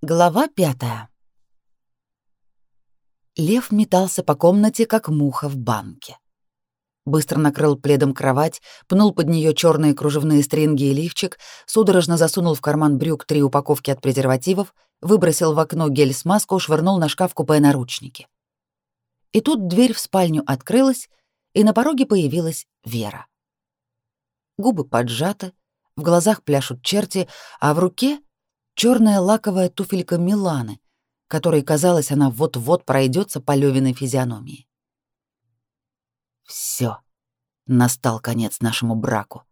Глава пятая. Лев метался по комнате, как муха в банке. Быстро накрыл пледом кровать, пнул под нее черные кружевные стринги и лифчик, судорожно засунул в карман брюк три упаковки от презервативов, выбросил в окно гель-смазку, швырнул на шкаф купе наручники. И тут дверь в спальню открылась, и на пороге появилась Вера. Губы поджаты, в глазах пляшут черти, а в руке — черная лаковая туфелька Миланы, которой, казалось, она вот-вот пройдется по Левиной физиономии. Все, настал конец нашему браку.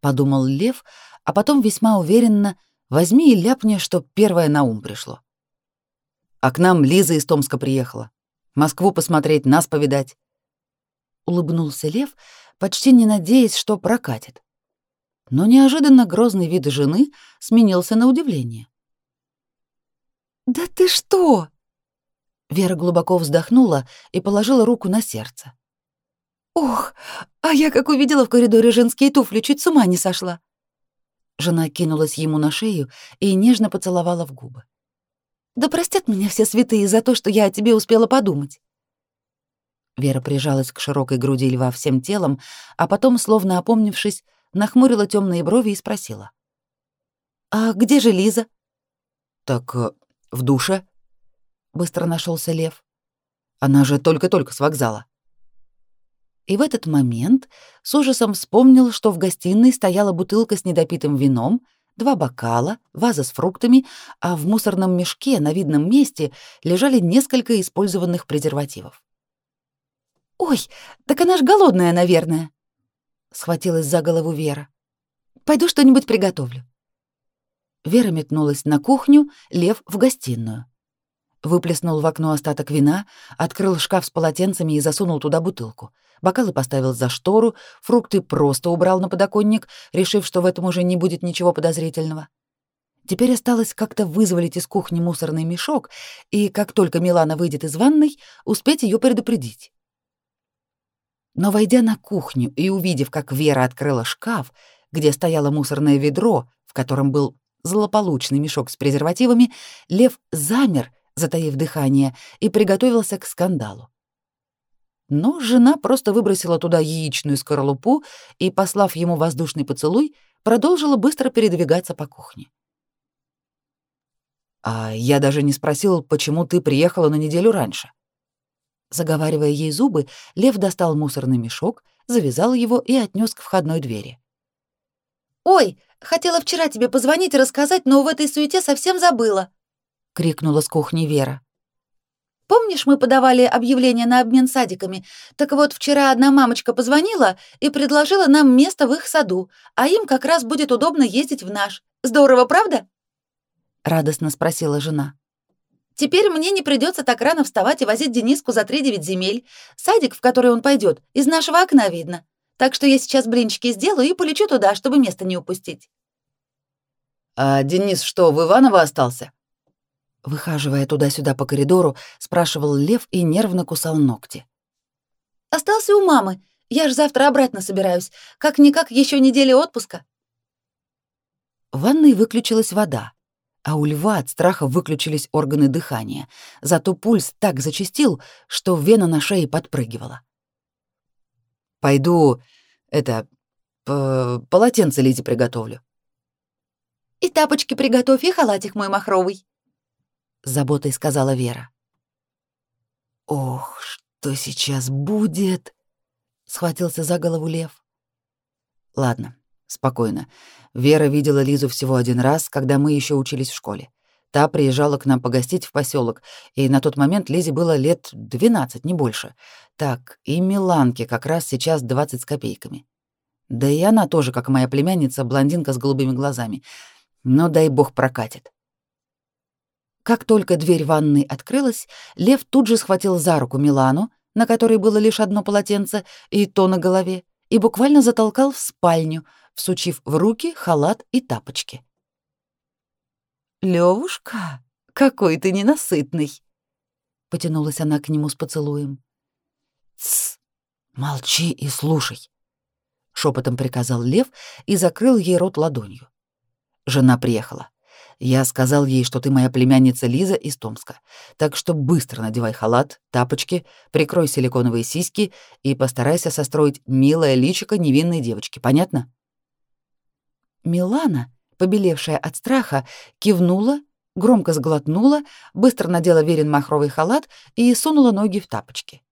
Подумал Лев, а потом весьма уверенно возьми и ляпни, что первое на ум пришло. А к нам Лиза из Томска приехала. Москву посмотреть, нас повидать. Улыбнулся Лев, почти не надеясь, что прокатит но неожиданно грозный вид жены сменился на удивление. «Да ты что?» Вера глубоко вздохнула и положила руку на сердце. «Ох, а я, как увидела в коридоре женские туфли, чуть с ума не сошла». Жена кинулась ему на шею и нежно поцеловала в губы. «Да простят меня все святые за то, что я о тебе успела подумать». Вера прижалась к широкой груди льва всем телом, а потом, словно опомнившись, нахмурила темные брови и спросила. «А где же Лиза?» «Так э, в душе», — быстро нашелся Лев. «Она же только-только с вокзала». И в этот момент с ужасом вспомнил, что в гостиной стояла бутылка с недопитым вином, два бокала, ваза с фруктами, а в мусорном мешке на видном месте лежали несколько использованных презервативов. «Ой, так она ж голодная, наверное», схватилась за голову Вера. Пойду что-нибудь приготовлю. Вера метнулась на кухню, Лев в гостиную. Выплеснул в окно остаток вина, открыл шкаф с полотенцами и засунул туда бутылку. Бокалы поставил за штору, фрукты просто убрал на подоконник, решив, что в этом уже не будет ничего подозрительного. Теперь осталось как-то вызволить из кухни мусорный мешок и, как только Милана выйдет из ванной, успеть ее предупредить. Но войдя на кухню и увидев, как Вера открыла шкаф, где стояло мусорное ведро, в котором был злополучный мешок с презервативами, Лев замер, затаив дыхание, и приготовился к скандалу. Но жена просто выбросила туда яичную скорлупу и, послав ему воздушный поцелуй, продолжила быстро передвигаться по кухне. «А я даже не спросил, почему ты приехала на неделю раньше», Заговаривая ей зубы, Лев достал мусорный мешок, завязал его и отнес к входной двери. «Ой, хотела вчера тебе позвонить и рассказать, но в этой суете совсем забыла!» — крикнула с кухни Вера. «Помнишь, мы подавали объявление на обмен садиками? Так вот, вчера одна мамочка позвонила и предложила нам место в их саду, а им как раз будет удобно ездить в наш. Здорово, правда?» — радостно спросила жена. Теперь мне не придется так рано вставать и возить Дениску за три девять земель. Садик, в который он пойдет, из нашего окна видно. Так что я сейчас блинчики сделаю и полечу туда, чтобы место не упустить. А Денис что, в Иваново остался? Выхаживая туда-сюда по коридору, спрашивал Лев и нервно кусал ногти. Остался у мамы. Я ж завтра обратно собираюсь. Как-никак еще неделя отпуска. В ванной выключилась вода а у льва от страха выключились органы дыхания, зато пульс так зачастил, что вена на шее подпрыгивала. «Пойду, это, полотенце Лизе приготовлю». «И тапочки приготовь, и халатик мой махровый», — заботой сказала Вера. «Ох, что сейчас будет?» — схватился за голову лев. «Ладно, спокойно. Вера видела Лизу всего один раз, когда мы еще учились в школе. Та приезжала к нам погостить в поселок, и на тот момент Лизе было лет 12, не больше. Так, и Миланке как раз сейчас 20 с копейками. Да и она тоже, как моя племянница, блондинка с голубыми глазами. Но дай бог прокатит. Как только дверь ванной открылась, Лев тут же схватил за руку Милану, на которой было лишь одно полотенце и то на голове, и буквально затолкал в спальню, всучив в руки халат и тапочки. «Левушка, какой ты ненасытный!» Потянулась она к нему с поцелуем. «Тсс! Молчи и слушай!» Шепотом приказал Лев и закрыл ей рот ладонью. Жена приехала. Я сказал ей, что ты моя племянница Лиза из Томска. Так что быстро надевай халат, тапочки, прикрой силиконовые сиськи и постарайся состроить милое личико невинной девочки. Понятно? Милана, побелевшая от страха, кивнула, громко сглотнула, быстро надела верен махровый халат и сунула ноги в тапочки.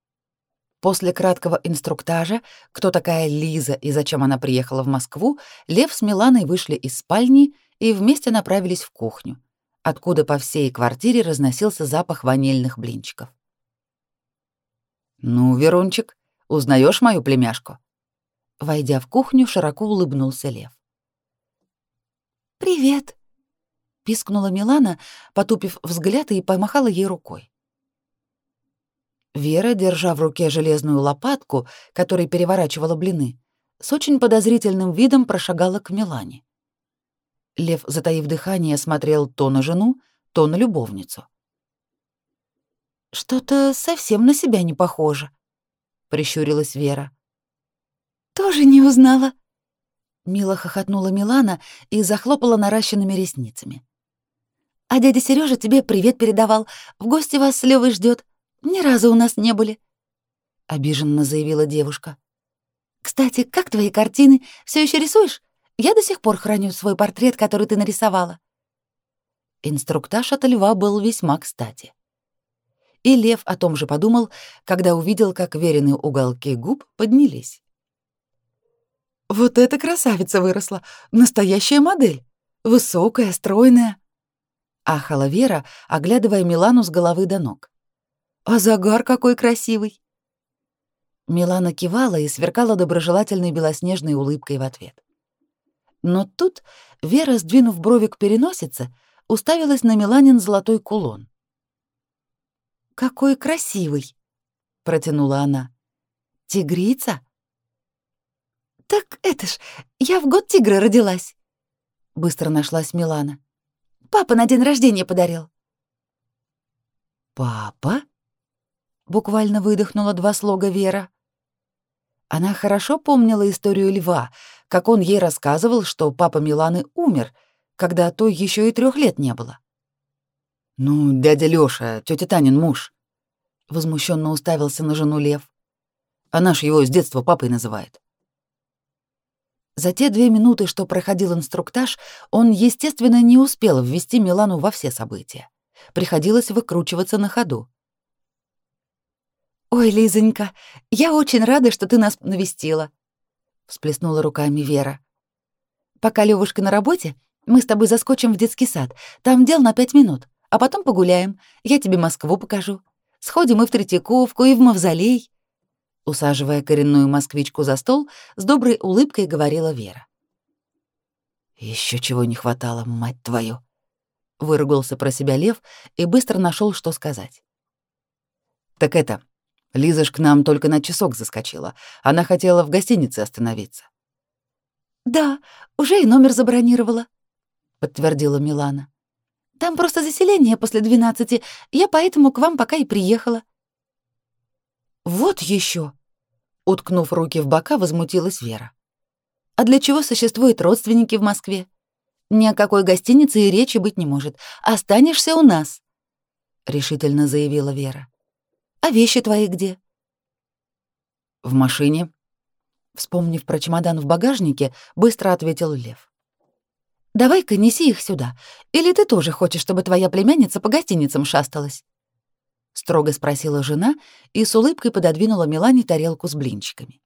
После краткого инструктажа, кто такая Лиза и зачем она приехала в Москву, Лев с Миланой вышли из спальни и вместе направились в кухню, откуда по всей квартире разносился запах ванильных блинчиков. «Ну, Верунчик, узнаешь мою племяшку?» Войдя в кухню, широко улыбнулся Лев. «Привет!» — пискнула Милана, потупив взгляд и помахала ей рукой. Вера, держа в руке железную лопатку, которой переворачивала блины, с очень подозрительным видом прошагала к Милане. Лев, затаив дыхание, смотрел то на жену, то на любовницу. «Что-то совсем на себя не похоже», — прищурилась Вера. «Тоже не узнала», — мило хохотнула Милана и захлопала наращенными ресницами. «А дядя Сережа тебе привет передавал. В гости вас с Левой ждет. Ни разу у нас не были», — обиженно заявила девушка. «Кстати, как твои картины? Все еще рисуешь? Я до сих пор храню свой портрет, который ты нарисовала. Инструктаж от льва был весьма кстати. И лев о том же подумал, когда увидел, как веренные уголки губ поднялись. «Вот эта красавица выросла! Настоящая модель! Высокая, стройная!» Ахала Вера, оглядывая Милану с головы до ног. «А загар какой красивый!» Милана кивала и сверкала доброжелательной белоснежной улыбкой в ответ. Но тут Вера, сдвинув брови к переносице, уставилась на Миланин золотой кулон. «Какой красивый!» — протянула она. «Тигрица?» «Так это ж, я в год тигра родилась!» Быстро нашлась Милана. «Папа на день рождения подарил». «Папа?» — буквально выдохнула два слога Вера. Она хорошо помнила историю льва, как он ей рассказывал, что папа Миланы умер, когда той еще и трех лет не было. «Ну, дядя Лёша, тетя Танин муж», — возмущенно уставился на жену Лев. «Она ж его с детства папой называет». За те две минуты, что проходил инструктаж, он, естественно, не успел ввести Милану во все события. Приходилось выкручиваться на ходу. «Ой, Лизонька, я очень рада, что ты нас навестила», — всплеснула руками Вера. «Пока Левушка на работе, мы с тобой заскочим в детский сад. Там дел на пять минут, а потом погуляем. Я тебе Москву покажу. Сходим и в Третьяковку, и в Мавзолей». Усаживая коренную москвичку за стол, с доброй улыбкой говорила Вера. Еще чего не хватало, мать твою!» — выругался про себя Лев и быстро нашел, что сказать. «Так это, Лиза ж к нам только на часок заскочила. Она хотела в гостинице остановиться. «Да, уже и номер забронировала», — подтвердила Милана. «Там просто заселение после двенадцати. Я поэтому к вам пока и приехала». «Вот еще! Уткнув руки в бока, возмутилась Вера. «А для чего существуют родственники в Москве? Ни о какой гостинице и речи быть не может. Останешься у нас», — решительно заявила Вера. А вещи твои где?» «В машине». Вспомнив про чемодан в багажнике, быстро ответил Лев. «Давай-ка неси их сюда. Или ты тоже хочешь, чтобы твоя племянница по гостиницам шасталась?» Строго спросила жена и с улыбкой пододвинула Милане тарелку с блинчиками.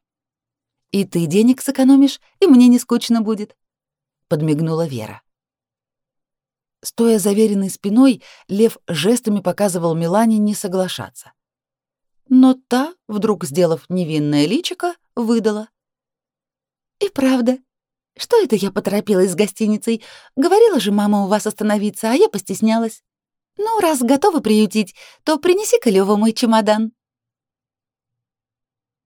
«И ты денег сэкономишь, и мне не скучно будет», — подмигнула Вера. Стоя заверенной спиной, Лев жестами показывал Милане не соглашаться но та, вдруг сделав невинное личико, выдала. «И правда. Что это я поторопилась с гостиницей? Говорила же мама у вас остановиться, а я постеснялась. Ну, раз готовы приютить, то принеси-ка мой чемодан».